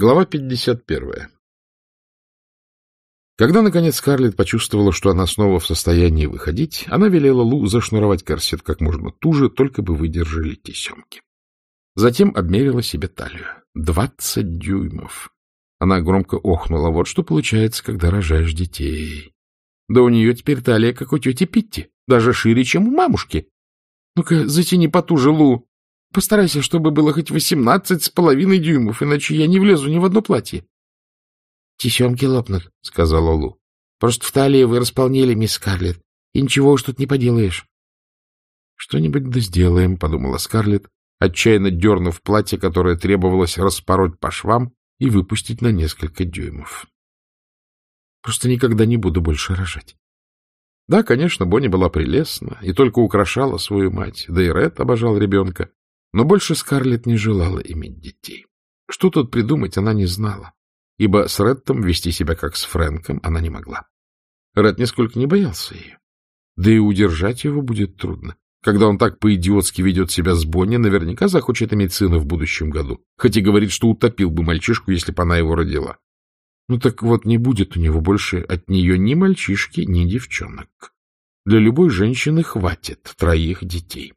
Глава 51. Когда, наконец, Скарлетт почувствовала, что она снова в состоянии выходить, она велела Лу зашнуровать корсет как можно туже, только бы выдержали тесемки. Затем обмерила себе талию. Двадцать дюймов. Она громко охнула. Вот что получается, когда рожаешь детей. Да у нее теперь талия, как у тети Питти, даже шире, чем у мамушки. Ну-ка, затяни потуже, Лу. Постарайся, чтобы было хоть восемнадцать с половиной дюймов, иначе я не влезу ни в одно платье. — Тесемки лопнут, — сказала Лу. — Просто в талии вы располнили, мисс Скарлетт, и ничего уж тут не поделаешь. — Что-нибудь да сделаем, — подумала Скарлетт, отчаянно дернув платье, которое требовалось распороть по швам и выпустить на несколько дюймов. Просто никогда не буду больше рожать. Да, конечно, Бонни была прелестна и только украшала свою мать, да и Ред обожал ребенка. Но больше Скарлетт не желала иметь детей. Что тут придумать, она не знала, ибо с Реттом вести себя как с Фрэнком она не могла. Ред нисколько не боялся ее. Да и удержать его будет трудно. Когда он так по-идиотски ведет себя с Бонни, наверняка захочет иметь сына в будущем году, хоть и говорит, что утопил бы мальчишку, если бы она его родила. Ну так вот, не будет у него больше от нее ни мальчишки, ни девчонок. Для любой женщины хватит троих детей.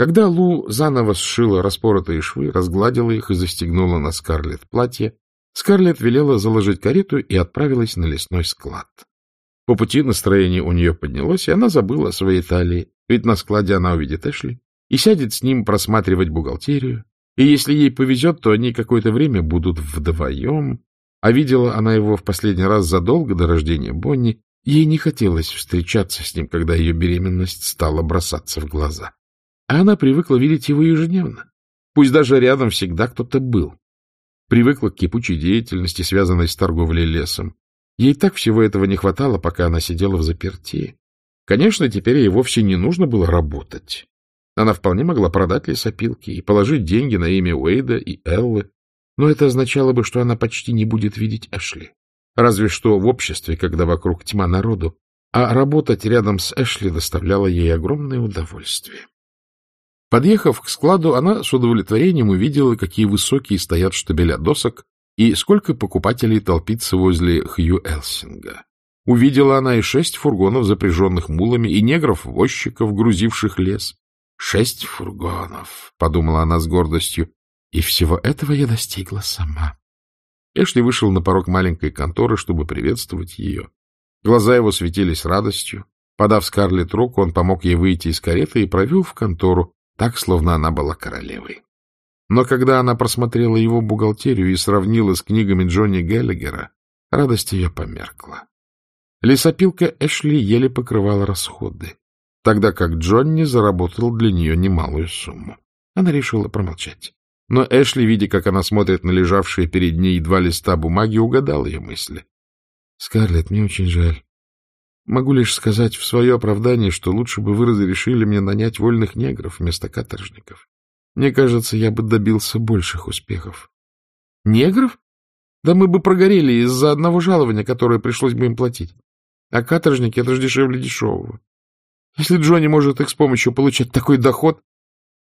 Когда Лу заново сшила распоротые швы, разгладила их и застегнула на Скарлетт платье, Скарлетт велела заложить карету и отправилась на лесной склад. По пути настроение у нее поднялось, и она забыла о своей талии, ведь на складе она увидит Эшли и сядет с ним просматривать бухгалтерию, и если ей повезет, то они какое-то время будут вдвоем, а видела она его в последний раз задолго до рождения Бонни, ей не хотелось встречаться с ним, когда ее беременность стала бросаться в глаза. А она привыкла видеть его ежедневно. Пусть даже рядом всегда кто-то был. Привыкла к кипучей деятельности, связанной с торговлей лесом. Ей так всего этого не хватало, пока она сидела в заперти. Конечно, теперь ей вовсе не нужно было работать. Она вполне могла продать лесопилки и положить деньги на имя Уэйда и Эллы, но это означало бы, что она почти не будет видеть Эшли. Разве что в обществе, когда вокруг тьма народу, а работать рядом с Эшли доставляло ей огромное удовольствие. Подъехав к складу, она с удовлетворением увидела, какие высокие стоят штабеля досок и сколько покупателей толпится возле Хью Элсинга. Увидела она и шесть фургонов, запряженных мулами, и негров-возчиков, грузивших лес. «Шесть фургонов», — подумала она с гордостью, — «и всего этого я достигла сама». Эшли вышел на порог маленькой конторы, чтобы приветствовать ее. Глаза его светились радостью. Подав Скарлетт руку, он помог ей выйти из кареты и провел в контору, так, словно она была королевой. Но когда она просмотрела его бухгалтерию и сравнила с книгами Джонни Геллигера, радость ее померкла. Лесопилка Эшли еле покрывала расходы, тогда как Джонни заработал для нее немалую сумму. Она решила промолчать. Но Эшли, видя, как она смотрит на лежавшие перед ней два листа бумаги, угадал ее мысли. — Скарлетт, мне очень жаль. Могу лишь сказать в свое оправдание, что лучше бы вы разрешили мне нанять вольных негров вместо каторжников. Мне кажется, я бы добился больших успехов. — Негров? Да мы бы прогорели из-за одного жалования, которое пришлось бы им платить. А каторжники — это же дешевле дешевого. Если Джонни может их с помощью получать такой доход...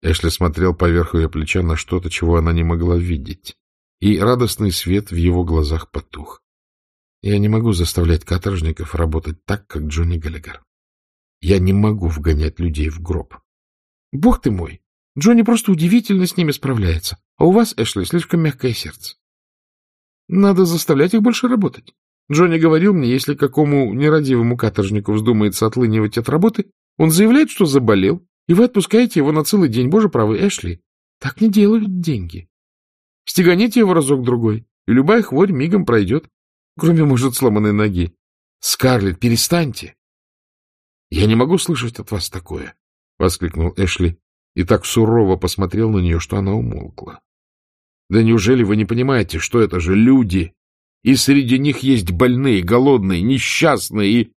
Эшли смотрел поверх ее плеча на что-то, чего она не могла видеть, и радостный свет в его глазах потух. Я не могу заставлять каторжников работать так, как Джонни Галлигер. Я не могу вгонять людей в гроб. Бог ты мой! Джонни просто удивительно с ними справляется, а у вас, Эшли, слишком мягкое сердце. Надо заставлять их больше работать. Джонни говорил мне, если какому нерадивому каторжнику вздумается отлынивать от работы, он заявляет, что заболел, и вы отпускаете его на целый день. Боже правый, Эшли, так не делают деньги. Стеганите его разок-другой, и любая хворь мигом пройдет. Кроме, может, сломанной ноги. Скарлетт, перестаньте. — Я не могу слышать от вас такое, — воскликнул Эшли и так сурово посмотрел на нее, что она умолкла. — Да неужели вы не понимаете, что это же люди? И среди них есть больные, голодные, несчастные и...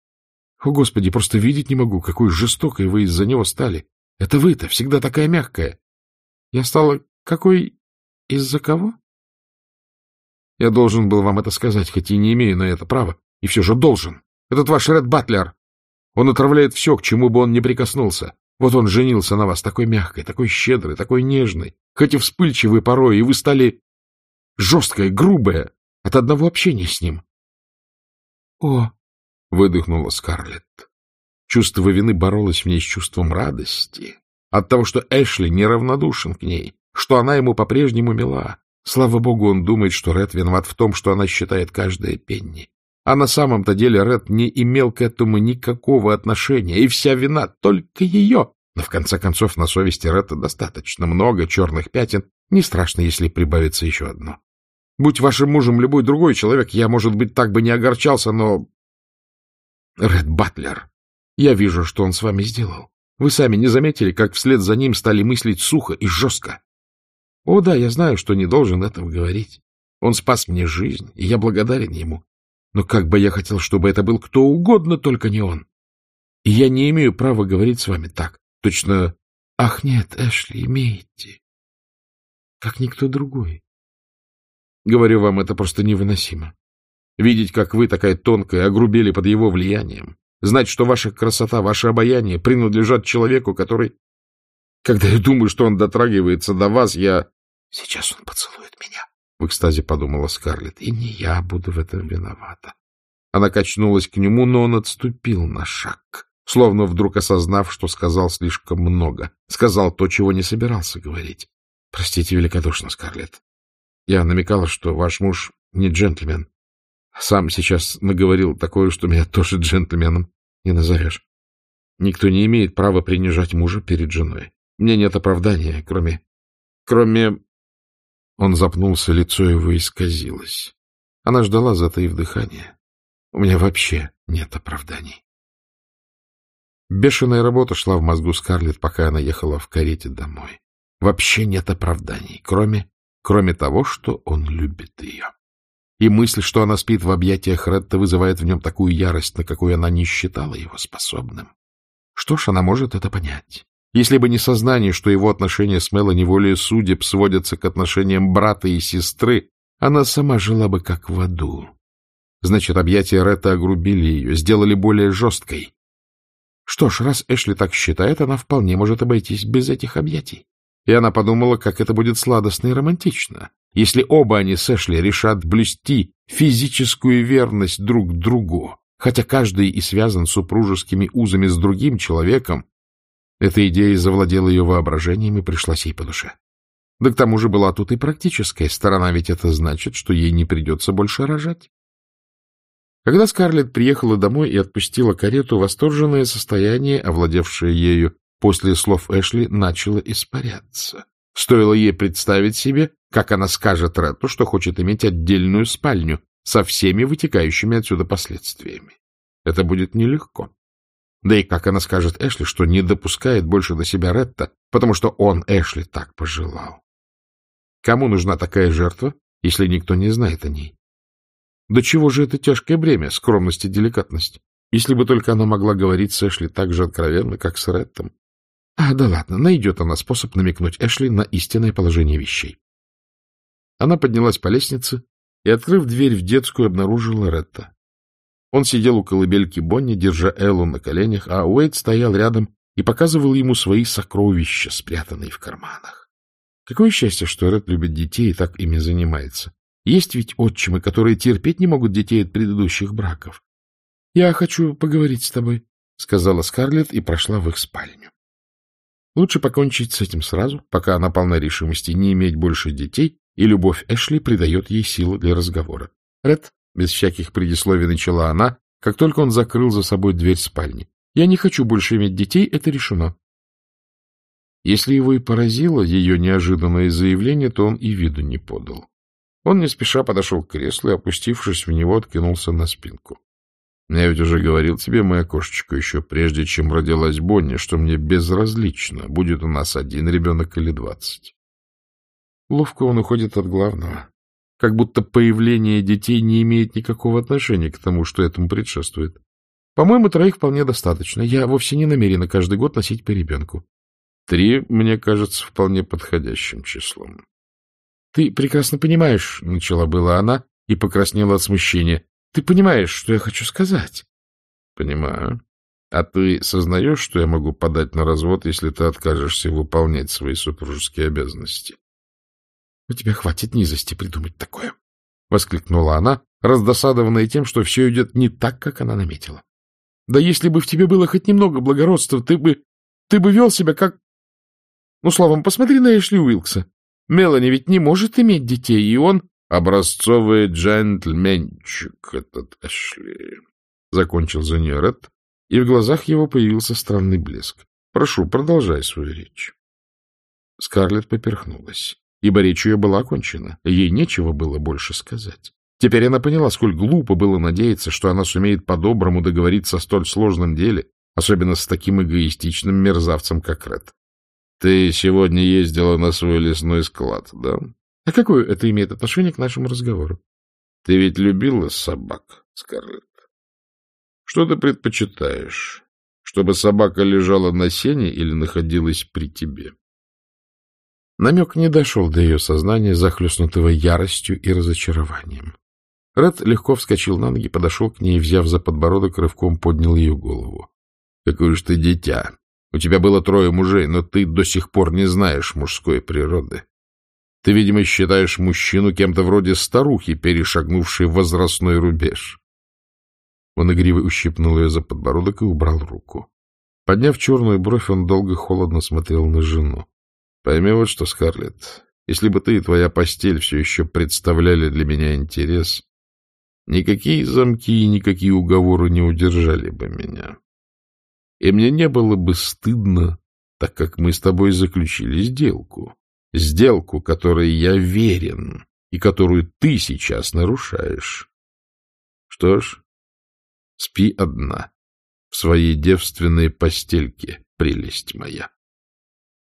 О, Господи, просто видеть не могу, какой жестокой вы из-за него стали. Это вы-то всегда такая мягкая. Я стала какой... Из-за кого? Я должен был вам это сказать, хоть и не имею на это права. И все же должен. Этот ваш Ред Батлер. Он отравляет все, к чему бы он не прикоснулся. Вот он женился на вас такой мягкой, такой щедрой, такой нежной, хоть и вспыльчивой порой, и вы стали... жесткая, грубая, от одного общения с ним. — О! — выдохнула Скарлетт. Чувство вины боролось в ней с чувством радости от того, что Эшли неравнодушен к ней, что она ему по-прежнему мила. Слава богу, он думает, что Ред виноват в том, что она считает каждое пенни. А на самом-то деле Ред не имел к этому никакого отношения, и вся вина только ее. Но в конце концов на совести Ретта достаточно много черных пятен, не страшно, если прибавится еще одно. Будь вашим мужем любой другой человек, я, может быть, так бы не огорчался, но... Ред Батлер, я вижу, что он с вами сделал. Вы сами не заметили, как вслед за ним стали мыслить сухо и жестко. О, да, я знаю, что не должен этого говорить. Он спас мне жизнь, и я благодарен ему. Но как бы я хотел, чтобы это был кто угодно, только не он. И я не имею права говорить с вами так. Точно, ах нет, Эшли, имеете. Как никто другой. Говорю вам, это просто невыносимо. Видеть, как вы, такая тонкая, огрубели под его влиянием. Знать, что ваша красота, ваше обаяние принадлежат человеку, который... Когда я думаю, что он дотрагивается до вас, я... Сейчас он поцелует меня, — в экстазе подумала Скарлетт. И не я буду в этом виновата. Она качнулась к нему, но он отступил на шаг, словно вдруг осознав, что сказал слишком много. Сказал то, чего не собирался говорить. Простите великодушно, Скарлетт. Я намекала, что ваш муж не джентльмен. Сам сейчас наговорил такое, что меня тоже джентльменом не назовешь. Никто не имеет права принижать мужа перед женой. Мне нет оправдания, кроме... Кроме... Он запнулся, лицо его исказилось. Она ждала, затаив дыхание. У меня вообще нет оправданий. Бешеная работа шла в мозгу Скарлетт, пока она ехала в карете домой. Вообще нет оправданий, кроме, кроме того, что он любит ее. И мысль, что она спит в объятиях Ретта, вызывает в нем такую ярость, на какую она не считала его способным. Что ж, она может это понять. Если бы не сознание, что его отношения с Мелани волей судеб сводятся к отношениям брата и сестры, она сама жила бы как в аду. Значит, объятия Ретта огрубили ее, сделали более жесткой. Что ж, раз Эшли так считает, она вполне может обойтись без этих объятий. И она подумала, как это будет сладостно и романтично, если оба они с Эшли решат блюсти физическую верность друг другу, хотя каждый и связан супружескими узами с другим человеком. Эта идея завладела ее воображением и пришлась ей по душе. Да к тому же была тут и практическая сторона, ведь это значит, что ей не придется больше рожать. Когда Скарлетт приехала домой и отпустила карету, восторженное состояние, овладевшее ею, после слов Эшли начала испаряться. Стоило ей представить себе, как она скажет Ретту, что хочет иметь отдельную спальню со всеми вытекающими отсюда последствиями. Это будет нелегко. Да и как она скажет Эшли, что не допускает больше до себя Ретта, потому что он, Эшли, так пожелал. Кому нужна такая жертва, если никто не знает о ней? До чего же это тяжкое бремя, скромность и деликатность? Если бы только она могла говорить с Эшли так же откровенно, как с Реттом. А, да ладно, найдет она способ намекнуть Эшли на истинное положение вещей. Она поднялась по лестнице и, открыв дверь в детскую, обнаружила Ретта. Он сидел у колыбельки Бонни, держа Эллу на коленях, а Уэйд стоял рядом и показывал ему свои сокровища, спрятанные в карманах. Какое счастье, что Ред любит детей и так ими занимается. Есть ведь отчимы, которые терпеть не могут детей от предыдущих браков. — Я хочу поговорить с тобой, — сказала Скарлетт и прошла в их спальню. Лучше покончить с этим сразу, пока она полна решимости не иметь больше детей, и любовь Эшли придает ей силы для разговора. Ред, без всяких предисловий начала она, как только он закрыл за собой дверь спальни. Я не хочу больше иметь детей, это решено. Если его и поразило ее неожиданное заявление, то он и виду не подал. Он не спеша подошел к креслу и, опустившись в него, откинулся на спинку. Я ведь уже говорил тебе, моя кошечка, еще прежде, чем родилась Бонни, что мне безразлично, будет у нас один ребенок или двадцать. Ловко он уходит от главного. Как будто появление детей не имеет никакого отношения к тому, что этому предшествует. По-моему, троих вполне достаточно. Я вовсе не намерена каждый год носить по ребенку. Три, мне кажется, вполне подходящим числом. — Ты прекрасно понимаешь, — начала была она и покраснела от смущения. Ты понимаешь, что я хочу сказать? — Понимаю. А ты сознаешь, что я могу подать на развод, если ты откажешься выполнять свои супружеские обязанности? У тебя хватит низости придумать такое, — воскликнула она, раздосадованная тем, что все идет не так, как она наметила. — Да если бы в тебе было хоть немного благородства, ты бы... ты бы вел себя как... Ну, словом, посмотри на Эшли Уилкса. Мелани ведь не может иметь детей, и он... Образцовый джентльменчик этот Эшли, — закончил за нее Ред, и в глазах его появился странный блеск. — Прошу, продолжай свою речь. Скарлетт поперхнулась, ибо речь ее была окончена, ей нечего было больше сказать. Теперь она поняла, сколь глупо было надеяться, что она сумеет по-доброму договориться о столь сложном деле, особенно с таким эгоистичным мерзавцем, как Ред. — Ты сегодня ездила на свой лесной склад, да? — А какое это имеет отношение к нашему разговору? — Ты ведь любила собак, Скарлетт? Что ты предпочитаешь? Чтобы собака лежала на сене или находилась при тебе? Намек не дошел до ее сознания, захлестнутого яростью и разочарованием. Ред легко вскочил на ноги, подошел к ней, взяв за подбородок, рывком поднял ее голову. — Какое ж ты дитя! У тебя было трое мужей, но ты до сих пор не знаешь мужской природы. Ты, видимо, считаешь мужчину кем-то вроде старухи, перешагнувшей возрастной рубеж. Он игриво ущипнул ее за подбородок и убрал руку. Подняв черную бровь, он долго холодно смотрел на жену. — Пойми вот что, Скарлетт, если бы ты и твоя постель все еще представляли для меня интерес, никакие замки и никакие уговоры не удержали бы меня. И мне не было бы стыдно, так как мы с тобой заключили сделку. Сделку, которой я верен и которую ты сейчас нарушаешь. Что ж, спи одна в своей девственной постельке, прелесть моя. —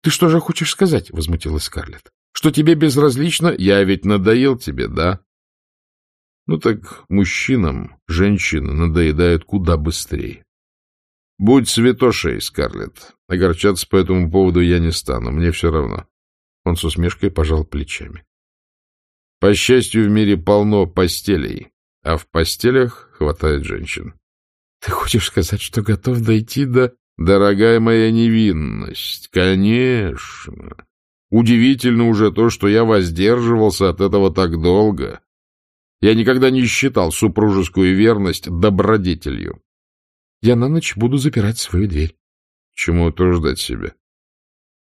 Ты что же хочешь сказать? — возмутилась Скарлетт. — Что тебе безразлично? Я ведь надоел тебе, да? Ну так мужчинам женщины надоедают куда быстрее. Будь святошей, Скарлетт. Огорчаться по этому поводу я не стану, мне все равно. Он с усмешкой пожал плечами. По счастью, в мире полно постелей, а в постелях хватает женщин. Ты хочешь сказать, что готов дойти до... Дорогая моя невинность, конечно. Удивительно уже то, что я воздерживался от этого так долго. Я никогда не считал супружескую верность добродетелью. Я на ночь буду запирать свою дверь. Чему утруждать себя?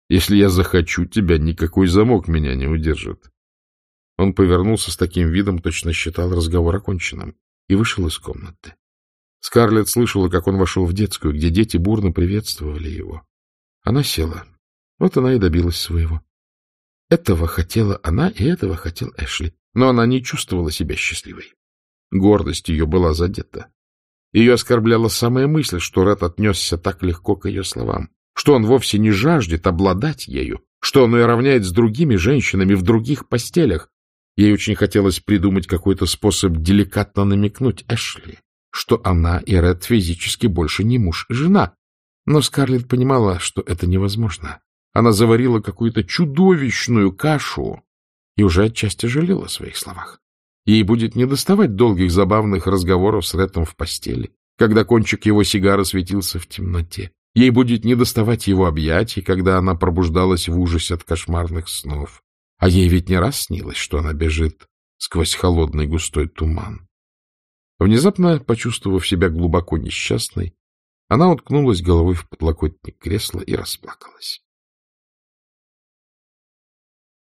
Если я захочу тебя, никакой замок меня не удержит. Он повернулся с таким видом, точно считал разговор оконченным, и вышел из комнаты. Скарлетт слышала, как он вошел в детскую, где дети бурно приветствовали его. Она села. Вот она и добилась своего. Этого хотела она, и этого хотел Эшли. Но она не чувствовала себя счастливой. Гордость ее была задета. Ее оскорбляла самая мысль, что Ред отнесся так легко к ее словам что он вовсе не жаждет обладать ею, что он ее равняет с другими женщинами в других постелях. Ей очень хотелось придумать какой-то способ деликатно намекнуть Эшли, что она и Ред физически больше не муж и жена. Но Скарлетт понимала, что это невозможно. Она заварила какую-то чудовищную кашу и уже отчасти жалела о своих словах. Ей будет недоставать долгих забавных разговоров с Ретом в постели, когда кончик его сигары светился в темноте. Ей будет недоставать его объятий, когда она пробуждалась в ужасе от кошмарных снов. А ей ведь не раз снилось, что она бежит сквозь холодный густой туман. Внезапно, почувствовав себя глубоко несчастной, она уткнулась головой в подлокотник кресла и расплакалась.